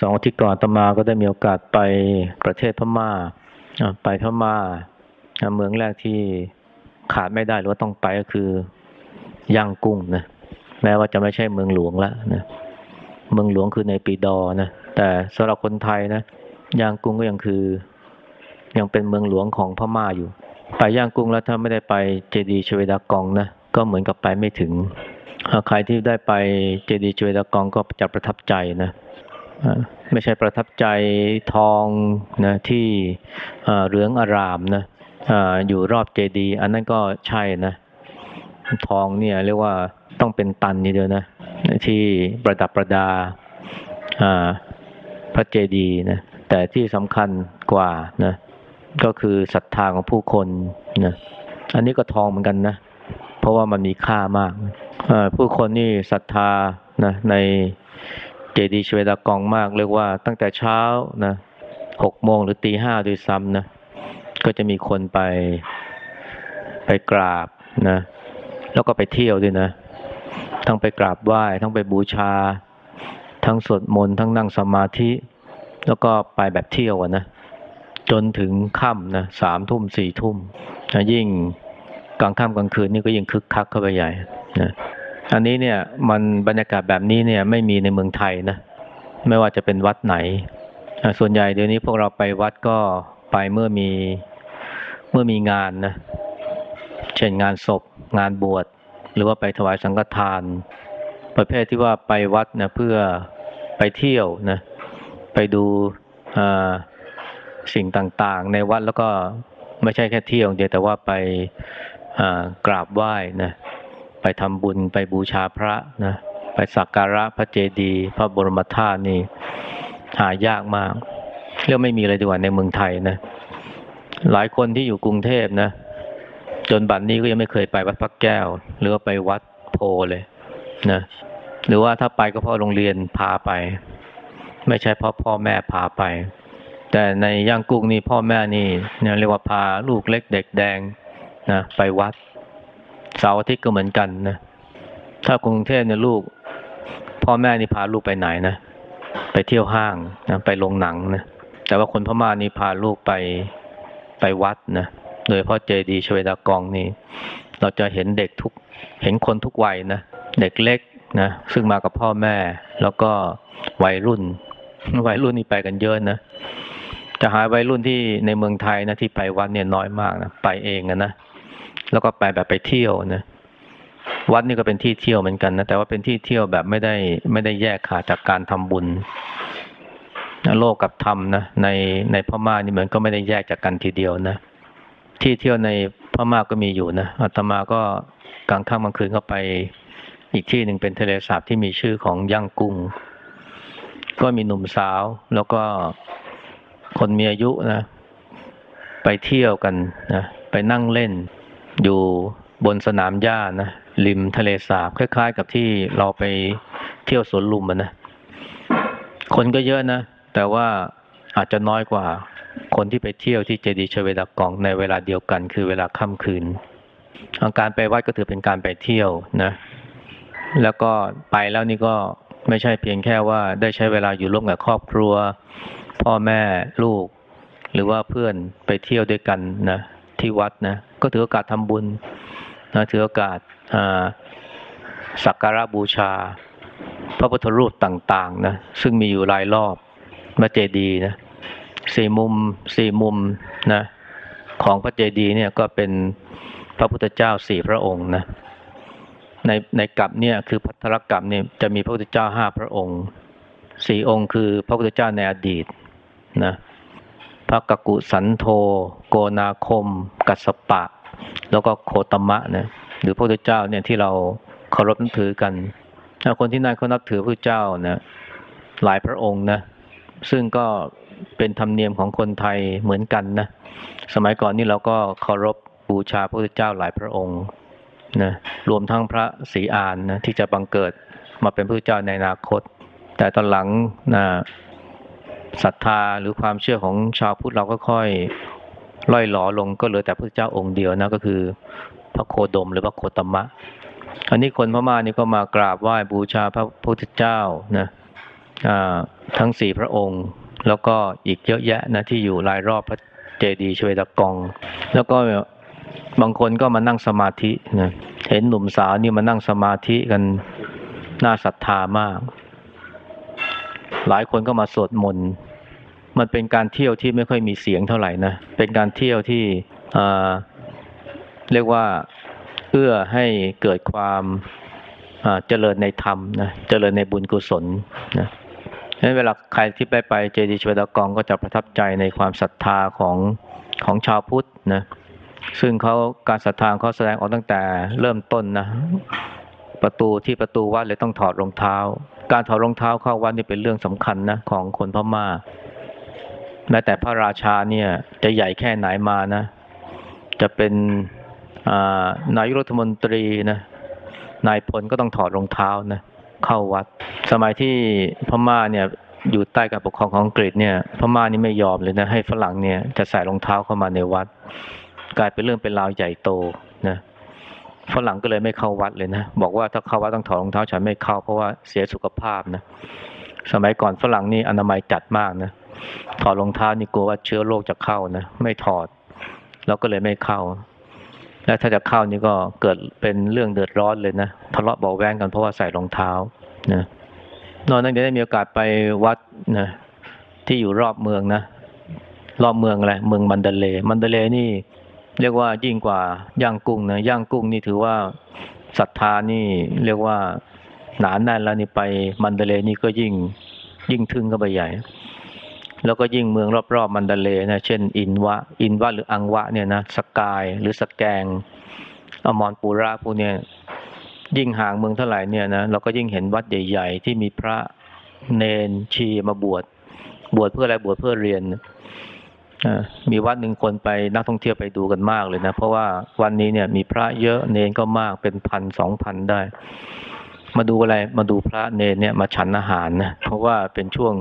สองอาทิตย์ก่อนตมาก็ได้มีโอกาสไปประเทศพม่า ไปพม่า เมืองแรกที่ขาดไม่ได้หรือว่าต้องไปก็คือย่างกุ้งนะแม้ว่าจะไม่ใช่เมืองหลวงแล้วนะเมืองหลวงคือในปีดอนะแต่สำหรับคนไทยนะย่างกุ้งก็ยังคือ ยังเป็นเมืองหลวงของพม่าอยู่ ไปย่างกุ้งแล้วถ้าไม่ได้ไปเจดีย์ชเวดากองนะก็เหมือนกับไปไม่ถึงใครที่ได้ไปเจดีย์ชเวดากองก็จะประทับใจนะ ไม่ใช่ประทับใจทองนะที่เหลืองอารามนะอยู่รอบเจดีย์อันนั้นก็ใช่นะ ทองเนี่ยเรียกว่าต้องเป็นตันนี่เดียวนะ ที่ประดับประดาพระเจดีย์นะแต่ที่สำคัญกว่านะก็คือศรัทธาของผู้คนนะอันนี้ก็ทองเหมือนกันนะ เพราะว่ามันมีค่ามาก ผู้คนนี่ศรัทธานะใน เจดีย์ชเวดากองมาก เรียกว่าตั้งแต่เช้านะหกโมงหรือตีห้าด้วยซ้ำนะ ก็จะมีคนไปไปกราบนะ แล้วก็ไปเที่ยวด้วยนะ ทั้งไปกราบไหว้ ทั้งไปบูชา ทั้งสวดมนต์ ทั้งนั่งสมาธิ แล้วก็ไปแบบเที่ยวนะ จนถึงค่ำนะสามทุ่มสี่ทุ่มนะยิ่งกลางค่ำกลางคืนนี่ก็ยิ่งคึกคักเข้าไปใหญ่นะ อันนี้เนี่ยมันบรรยากาศแบบนี้เนี่ยไม่มีในเมืองไทยนะ ไม่ว่าจะเป็นวัดไหน ส่วนใหญ่เดี๋ยวนี้พวกเราไปวัดก็ไปเมื่อมีเมื่อมีงานนะ เช่นงานศพ งานบวช หรือว่าไปถวายสังฆทาน ประเภทที่ว่าไปวัดนะเพื่อไปเที่ยวนะ ไปดูสิ่งต่างๆ ในวัดแล้วก็ไม่ใช่แค่เที่ยวเดียวแต่ว่าไปกราบไหว้นะ ไปทำบุญไปบูชาพระนะไปสักการะพระเจดีย์พระบรมธาตุนี่หายากมากเรื่องไม่มีอะไรดีกว่าในเมืองไทยนะ หลายคนที่อยู่กรุงเทพนะ จนบัดนนี้ก็ยังไม่เคยไปวัดพระแก้ว หรือว่าไปวัดโพเลยนะหรือว่าถ้าไปก็เพราะโรงเรียนพาไป ไม่ใช่เพราะพ่อแม่พาไป แต่ในย่างกุ้งนี่พ่อแม่นี่เรียกว่าพาลูกเล็กเด็กแดงนะไปวัด เสาร์อาทิตย์ก็เหมือนกันนะ ถ้ากรุงเทพเนี่ยลูก พ่อแม่นี่พาลูกไปไหนนะ ไปเที่ยวห้างนะไปโรงหนังนะแต่ว่าคนพม่านี่พาลูกไปไปวัดนะโดยพราะเจดีชเวดากองนี่ เราจะเห็นเด็กทุกเห็นคนทุกวัยนะเด็กเล็กนะซึ่งมากับพ่อแม่ แล้วก็วัยรุ่น วัยรุ่นนี่ไปกันเยอะนะจะหาวัยรุ่นที่ในเมืองไทยนะที่ไปวัดเนี่ยน้อยมากนะไปเองนะ แล้วก็ไปแบบไปเที่ยวนะวัดนี่ก็เป็นที่เที่ยวเหมือนกันนะแต่ว่าเป็นที่เที่ยวแบบไม่ได้ไม่ได้แยกขาดจากการทำบุญโลกกับธรรมนะในในพม่านี่เหมือนก็ไม่ได้แยกจากกันทีเดียวนะที่เที่ยวในพม่าก็มีอยู่นะอาตมาก็กลางค่ำกลางคืนก็ไป อีกที่หนึ่งเป็นทะเลสาบที่มีชื่อของย่างกุ้ง ก็มีหนุ่มสาว แล้วก็คนมีอายุนะ ไปเที่ยวกันนะไปนั่งเล่น อยู่บนสนามหญ้านะริมทะเลสาบคล้าย ๆ กับที่เราไปเที่ยวสวนลุมนะคนก็เยอะนะ แต่ว่าอาจจะน้อยกว่าคนที่ไปเที่ยวที่เจดีย์ชเวดากองในเวลาเดียวกัน คือเวลาค่ำคืนการไปวัดก็ถือเป็นการไปเที่ยวนะ แล้วก็ไปแล้วนี่ก็ไม่ใช่เพียงแค่ว่าได้ใช้เวลาอยู่ร่วมกับครอบครัว พ่อแม่ลูก หรือว่าเพื่อนไปเที่ยวด้วยกันนะที่วัดนะ ก็ถือโอกาสทำบุญนะถือโอกาสสักการะบูชา พระพุทธรูปต่างๆนะซึ่งมีอยู่หลายรอบมาเจดีย์นะสี่มุมสี่มุมนะของพระเจดีย์เนี่ยก็เป็นพระพุทธเจ้าสี่พระองค์นะในในกับเนี่ยคือพัทธรกับเนี่ยจะมีพระพุทธเจ้าห้าพระองค์สี่องค์คือพระพุทธเจ้าในอดีตนะ พระกกุสันโธโกนาคม กัสปะ แล้วก็โคตมะนะหรือพระพุทธเจ้าเนี่ยที่เราเคารพนับถือกันคนที่นั่นเขานับถือพระเจ้านะหลายพระองค์นะซึ่งก็เป็นธรรมเนียมของคนไทยเหมือนกันนะสมัยก่อนนี่เราก็เคารพบูชาพระพุทธเจ้าหลายพระองค์นะรวมทั้งพระศรีอานนะที่จะบังเกิดมาเป็นพระพุทธเจ้าในอนาคต แต่ตอนหลังนะ ศรัทธาหรือความเชื่อของชาวพุทธเราก็ค่อยล่อยหลอลงก็เหลือแต่พระเจ้าองค์เดียวนะก็คือ พระโคดมหรือพระโคตมะ อันนี้คนพม่านี่ก็มากราบไหว้บูชาพระพุทธเจ้านะทั้งสี่พระองค์ แล้วก็อีกเยอะแยะนะที่อยู่รายรอบพระเจดีย์ชเวดกอง แล้วก็บางคนก็มานั่งสมาธินะเห็นหนุ่มสาวนี่มานั่งสมาธิกันน่าศรัทธามาก หลายคนก็มาสวดมนต์มันเป็นการเที่ยวที่ไม่ค่อยมีเสียงเท่าไหร่นะเป็นการเที่ยวที่เรียกว่าเอื้อให้เกิดความเจริญในธรรมนะเจริญในบุญกุศลนะนั้นเวลาใครที่ไปไปเจดีย์ชวดากองก็จะประทับใจในความศรัทธาของของชาวพุทธนะซึ่งเขาการศรัทธาเขาแสดงออกตั้งแต่เริ่มต้นนะ ประตูที่ประตูวัดเลยต้องถอดรองเท้า การถอดรองเท้าเข้าวัดนี่เป็นเรื่องสำคัญนะของคนพม่าแม้แต่พระราชาเนี่ยจะใหญ่แค่ไหนมานะ จะเป็นนายรัฐมนตรีนะนายพลก็ต้องถอดรองเท้านะเข้าวัด สมัยที่พม่าเนี่ยอยู่ใต้การปกครองของอังกฤษเนี่ย พม่านี่ไม่ยอมเลยนะให้ฝรั่งเนี่ยจะใส่รองเท้าเข้ามาในวัด กลายเป็นเรื่องเป็นราวใหญ่โตนะ ฝรั่งก็เลยไม่เข้าวัดเลยนะ บอกว่าถ้าเข้าวัดต้องถอดรองเท้าฉันไม่เข้าเพราะว่าเสียสุขภาพนะ สมัยก่อนฝรั่งนี่อนามัยจัดมากนะ ถอดรองเท้านี่กลัวว่าเชื้อโรคจะเข้านะ ไม่ถอด แล้วก็เลยไม่เข้า และถ้าจะเข้านี่ก็เกิดเป็นเรื่องเดือดร้อนเลยนะ ทะเลาะเบาแวงกันเพราะว่าใส่รองเท้านะนอนนั้นจะได้มีโอกาสไปวัดนะที่อยู่รอบเมืองนะ รอบเมืองอะไร เมืองมันเดเล มันเดเลนี่ เรียกว่ายิ่งกว่าย่างกุ้งนะย่างกุ้งนี่ถือว่าศรัทธานี่เรียกว่าหนานแน่นแล้วนี่ไปมันเดเลนี่ก็ยิ่งยิ่งทึ่งเข้าไปใหญ่ แล้วก็ยิ่งเมืองรอบๆมันเดเลนะเช่น อินวะ อินวะหรืออังวะเนี่ยนะสกายหรือสแกงอมรปูระพวกเนี้ยยิ่งห่างเมืองเท่าไหร่เนี่ยนะเราก็ยิ่งเห็นวัดใหญ่ๆที่มีพระเนนชีมาบวชบวชเพื่ออะไรบวชเพื่อเรียน มีวัดหนึ่งคนไปนักท่องเที่ยวไปดูกันมากเลยนะ เพราะว่าวันนี้เนี่ยมีพระเยอะเนนก็มากเป็นพันสองพันได้ มาดูอะไรมาดูพระเนนเนี่ยมาฉันอาหารนะเพราะว่าเป็นช่วง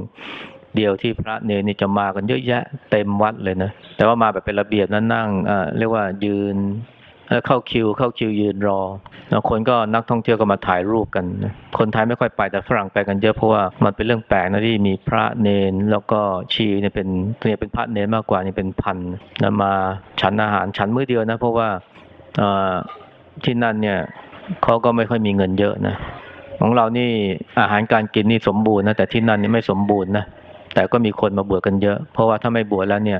เดียวที่พระเนรนี่จะมากันเยอะแยะเต็มวัดเลยนะแต่ว่ามาแบบเป็นระเบียบนั่นนั่งอ่าเรียกว่ายืน แล้วเข้าคิว เข้าคิวยืนรอแล้วคนก็นักท่องเที่ยวก็มาถ่ายรูปกัน คนไทยไม่ค่อยไปแต่ฝรั่งไปกันเยอะเพราะว่ามันเป็นเรื่องแปลกนะที่มีพระเนนแล้วก็ชีเนี่ยเป็นเนี่ยเป็นพระเนนมากกว่านี่เป็นพันนะมาฉันอาหารฉันมื้อเดียวนะ เพราะว่าที่นั่นเนี่ยเขาก็ไม่ค่อยมีเงินเยอะนะของเรานี่อาหารการกินนี่สมบูรณ์นะแต่ที่นั่นนี่ไม่สมบูรณ์นะแต่ก็มีคนมาบวชกันเยอะ เพราะว่าถ้าไม่บวชแล้วเนี่ย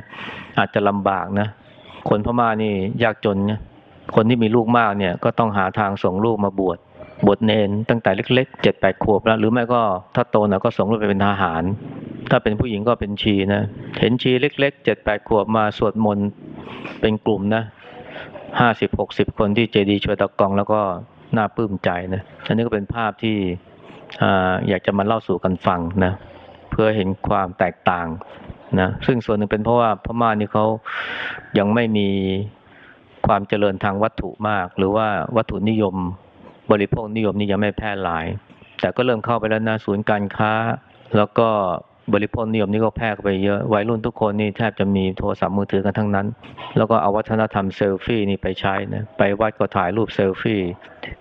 อาจจะลำบากนะคนพม่านี่ยากจนเนี่ย คนที่มีลูกมากเนี่ยก็ต้องหาทางส่งลูกมาบวชบวชเนนตั้งแต่เล็กๆเจ็ดแปดขวบแล้ว หรือไม่ก็ถ้าโตหน่อยก็ส่งลูกไปเป็นทหาร ถ้าเป็นผู้หญิงก็เป็นชีนะเห็นชีเล็กๆเจ็ดแปดขวบมาสวดมนต์เป็นกลุ่มนะห้าสิบหกสิบคนที่เจดีช่วยตะกองแล้วก็น่าปลื้มใจนะอันนี้ก็เป็นภาพที่อยากจะมาเล่าสู่กันฟังนะเพื่อเห็นความแตกต่างนะซึ่งส่วนหนึ่งเป็นเพราะว่าพม่านี่เขายังไม่มี ความเจริญทางวัตถุมาก หรือว่าวัตถุนิยม บริโภคนิยมนี่ยังไม่แพร่หลาย แต่ก็เริ่มเข้าไปแล้วนะศูนย์การค้า แล้วก็บริโภคนิยมนี่ก็แพร่ไปเยอะวัยรุ่นทุกคนนี่แทบจะมีโทรศัพท์มือถือกันทั้งนั้น แล้วก็เอาวัฒนธรรมเซลฟี่นี่ไปใช้นะไปวัดก็ถ่ายรูปเซลฟี่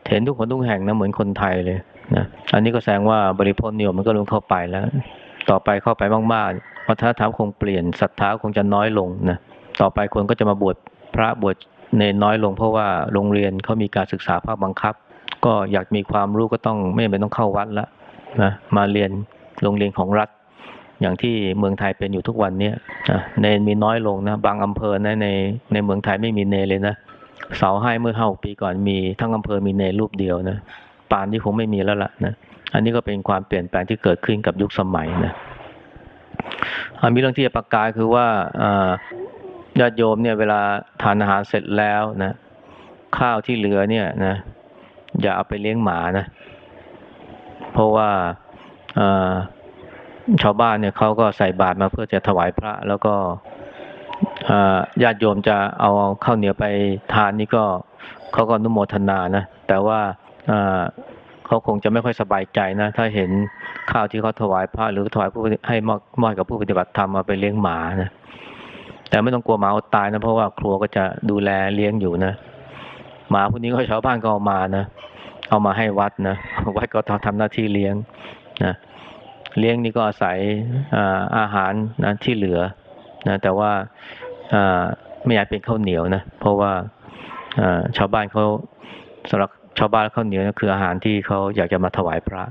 เห็นทุกคนทุกแห่งนะเหมือนคนไทยเลยนะอันนี้ก็แสดงว่าบริโภคนิยมมันก็ลงเข้าไปแล้ว ต่อไปเข้าไปมากๆวัฒนธรรมคงเปลี่ยนศรัทธาคงจะน้อยลงนะต่อไปคนก็จะมาบวชพระบวช เนน้อยลงเพราะว่าโรงเรียนเขามีการศึกษาภาคบังคับ ก็อยากมีความรู้ก็ต้องไม่จำเป็นต้องเข้าวัดละนะมาเรียนโรงเรียนของรัฐ อย่างที่เมืองไทยเป็นอยู่ทุกวันนี้นะเนนมีน้อยลงนะบางอำเภอนะในในเมืองไทยไม่มีเนเลยนะเสาให้เมื่อห้าปีก่อนมีทั้งอำเภอมีเนรูปเดียวนะปานที่คงไม่มีแล้วล่ะนะอันนี้ก็เป็นความเปลี่ยนแปลงที่เกิดขึ้นกับยุคสมัยนะมีเรื่องที่จะประกาศคือว่า ญาติโยมเนี่ยเวลาทานอาหารเสร็จแล้วนะข้าวที่เหลือเนี่ยนะอย่าเอาไปเลี้ยงหมานะ เพราะว่าชาวบ้านเนี่ยเขาก็ใส่บาตรมาเพื่อจะถวายพระ แล้วก็ญาติโยมจะเอาข้าวเหนียวไปทานนี่ก็เขาก็นุโมทนานะ แต่ว่าเขาคงจะไม่ค่อยสบายใจนะ ถ้าเห็นข้าวที่เขาถวายพระหรือถวายผู้ให้มอบมอบกับผู้ปฏิบัติธรรมมาไปเลี้ยงหมานะ แต่ไม่ต้องกลัวหมาอดตายนะเพราะว่าครัวก็จะดูแลเลี้ยงอยู่นะหมาพวกนี้ก็ชาวบ้านก็เอามานะเอามาให้วัดนะวัดก็ทำหน้าที่เลี้ยงนะเลี้ยงนี่ก็อาศัยอาอาหารนะที่เหลือนะแต่ว่าไม่อยากเป็นข้าวเหนียวนะเพราะว่าชาวบ้านเขาสำหรับชาวบ้านข้าวเหนียวนะคืออาหารที่เขาอยากจะมาถวายพระ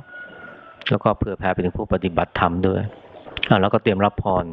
แล้วก็เผื่อแผ่ไปถึงผู้ปฏิบัติธรรมด้วยแล้วก็เตรียมรับพร